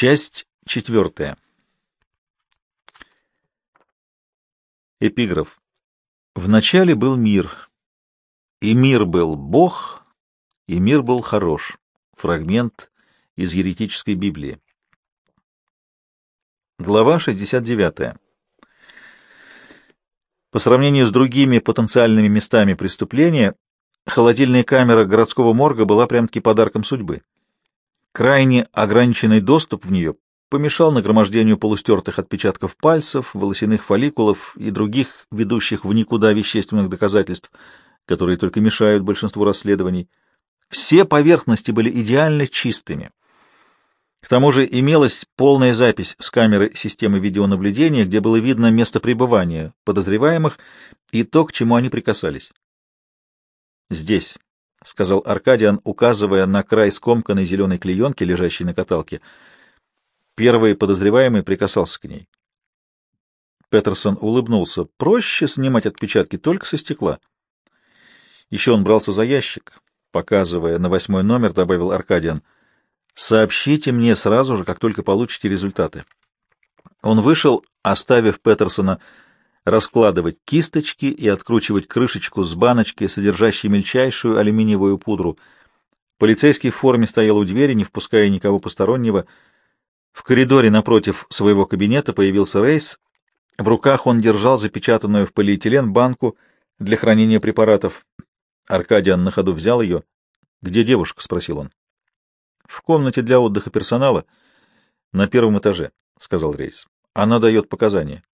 Часть четвертая. Эпиграф. Вначале был мир, и мир был Бог, и мир был хорош. Фрагмент из еретической Библии. Глава 69. По сравнению с другими потенциальными местами преступления, холодильная камера городского морга была прям-таки подарком судьбы. Крайне ограниченный доступ в нее помешал нагромождению полустертых отпечатков пальцев, волосяных фолликулов и других ведущих в никуда вещественных доказательств, которые только мешают большинству расследований. Все поверхности были идеально чистыми. К тому же имелась полная запись с камеры системы видеонаблюдения, где было видно место пребывания подозреваемых и то, к чему они прикасались. «Здесь», — сказал Аркадиан, указывая на край скомканной зеленой клеенки, лежащей на каталке. Первый подозреваемый прикасался к ней. Петерсон улыбнулся. «Проще снимать отпечатки только со стекла». Еще он брался за ящик. Показывая на восьмой номер, добавил Аркадиан. «Сообщите мне сразу же, как только получите результаты». Он вышел, оставив Петерсона раскладывать кисточки и откручивать крышечку с баночки, содержащей мельчайшую алюминиевую пудру. Полицейский в форме стоял у двери, не впуская никого постороннего. В коридоре напротив своего кабинета появился Рейс. В руках он держал запечатанную в полиэтилен банку для хранения препаратов. Аркадиан на ходу взял ее. — Где девушка? — спросил он. — В комнате для отдыха персонала на первом этаже, — сказал Рейс. — Она дает показания.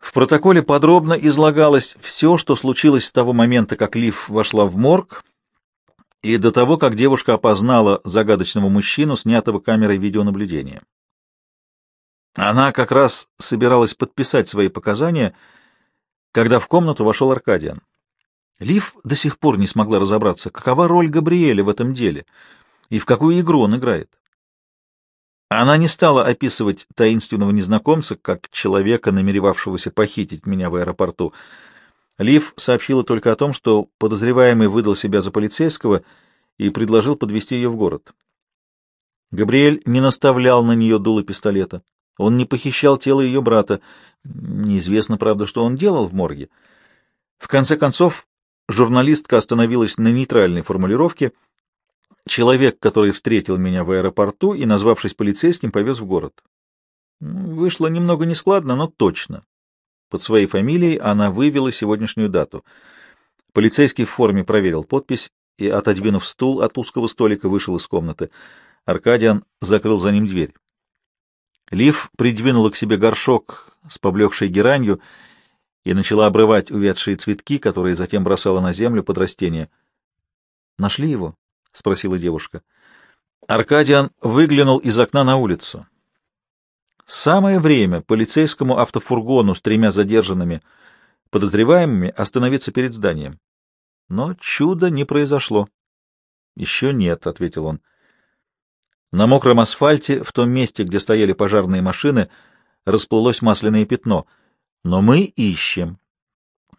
В протоколе подробно излагалось все, что случилось с того момента, как Лив вошла в морг, и до того, как девушка опознала загадочного мужчину, снятого камерой видеонаблюдения. Она как раз собиралась подписать свои показания, когда в комнату вошел Аркадиан. Лив до сих пор не смогла разобраться, какова роль Габриэля в этом деле и в какую игру он играет. Она не стала описывать таинственного незнакомца как человека, намеревавшегося похитить меня в аэропорту. Лив сообщила только о том, что подозреваемый выдал себя за полицейского и предложил подвести ее в город. Габриэль не наставлял на нее дуло пистолета. Он не похищал тело ее брата. Неизвестно, правда, что он делал в морге. В конце концов, журналистка остановилась на нейтральной формулировке — Человек, который встретил меня в аэропорту и, назвавшись полицейским, повез в город. Вышло немного нескладно, но точно. Под своей фамилией она вывела сегодняшнюю дату. Полицейский в форме проверил подпись и, отодвинув стул от узкого столика, вышел из комнаты. Аркадиан закрыл за ним дверь. Лив придвинула к себе горшок с поблекшей геранью и начала обрывать увядшие цветки, которые затем бросала на землю под растение. «Нашли его?» — спросила девушка. Аркадиан выглянул из окна на улицу. Самое время полицейскому автофургону с тремя задержанными подозреваемыми остановиться перед зданием. Но чуда не произошло. — Еще нет, — ответил он. На мокром асфальте, в том месте, где стояли пожарные машины, расплылось масляное пятно. Но мы ищем.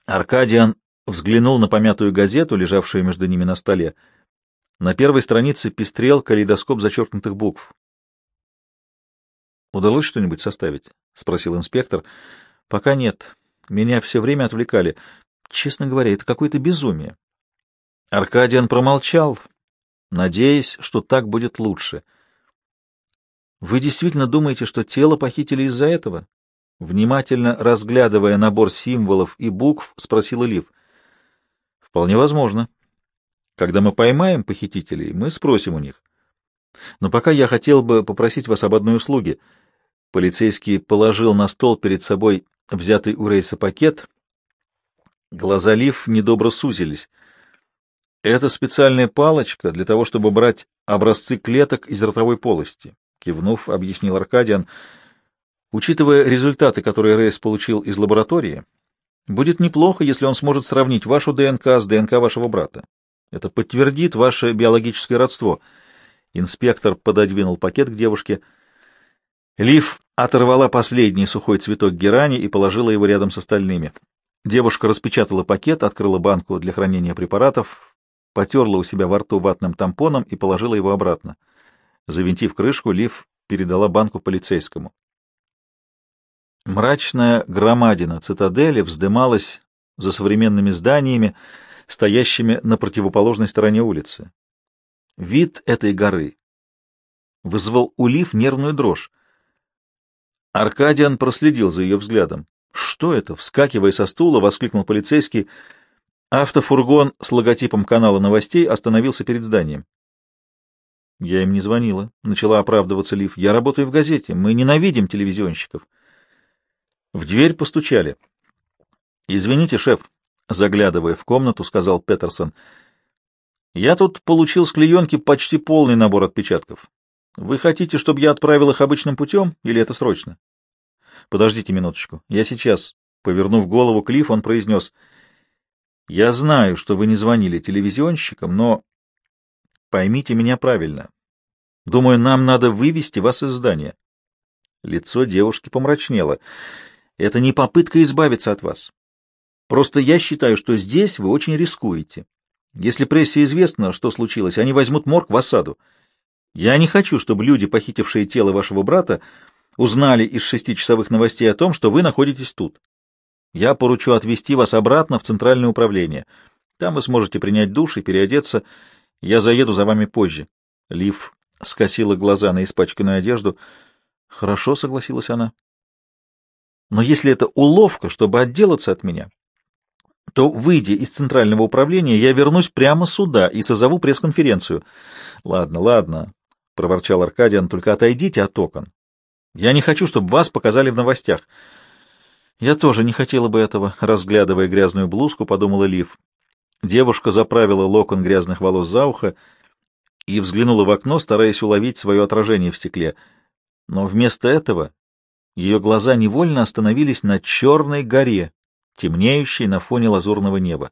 Аркадиан взглянул на помятую газету, лежавшую между ними на столе. На первой странице пестрел калейдоскоп зачеркнутых букв. «Удалось что-нибудь составить?» — спросил инспектор. «Пока нет. Меня все время отвлекали. Честно говоря, это какое-то безумие». Аркадиан промолчал, надеясь, что так будет лучше. «Вы действительно думаете, что тело похитили из-за этого?» Внимательно разглядывая набор символов и букв, спросила Лив. «Вполне возможно», когда мы поймаем похитителей, мы спросим у них. Но пока я хотел бы попросить вас об одной услуге. Полицейский положил на стол перед собой взятый у рейса пакет. Глаза Лив недобро сузились. Это специальная палочка для того, чтобы брать образцы клеток из ротовой полости, кивнув, объяснил Аркадиан. Учитывая результаты, которые Рейс получил из лаборатории, будет неплохо, если он сможет сравнить вашу ДНК с ДНК вашего брата. Это подтвердит ваше биологическое родство. Инспектор пододвинул пакет к девушке. Лив оторвала последний сухой цветок герани и положила его рядом с остальными. Девушка распечатала пакет, открыла банку для хранения препаратов, потерла у себя во рту ватным тампоном и положила его обратно. Завинтив крышку, Лив передала банку полицейскому. Мрачная громадина цитадели вздымалась за современными зданиями, стоящими на противоположной стороне улицы. Вид этой горы вызвал у Лив нервную дрожь. Аркадиан проследил за ее взглядом. «Что это?» — вскакивая со стула, воскликнул полицейский. Автофургон с логотипом канала новостей остановился перед зданием. «Я им не звонила», — начала оправдываться Лив. «Я работаю в газете. Мы ненавидим телевизионщиков». В дверь постучали. «Извините, шеф», — заглядывая в комнату, сказал Петерсон. «Я тут получил с клеенки почти полный набор отпечатков. Вы хотите, чтобы я отправил их обычным путем, или это срочно? Подождите минуточку. Я сейчас. Повернув голову Клифф, он произнес. Я знаю, что вы не звонили телевизионщикам, но поймите меня правильно. Думаю, нам надо вывести вас из здания. Лицо девушки помрачнело. Это не попытка избавиться от вас. Просто я считаю, что здесь вы очень рискуете. Если прессе известно, что случилось, они возьмут морг в осаду. Я не хочу, чтобы люди, похитившие тело вашего брата, узнали из шестичасовых новостей о том, что вы находитесь тут. Я поручу отвезти вас обратно в Центральное управление. Там вы сможете принять душ и переодеться. Я заеду за вами позже. Лив скосила глаза на испачканную одежду. Хорошо, согласилась она. Но если это уловка, чтобы отделаться от меня, то, выйдя из Центрального управления, я вернусь прямо сюда и созову пресс-конференцию. Ладно, ладно, — проворчал Аркадиан, — только отойдите от окон. Я не хочу, чтобы вас показали в новостях. Я тоже не хотела бы этого, разглядывая грязную блузку, подумала Лив. Девушка заправила локон грязных волос за ухо и взглянула в окно, стараясь уловить свое отражение в стекле. Но вместо этого ее глаза невольно остановились на черной горе, темнеющей на фоне лазурного неба.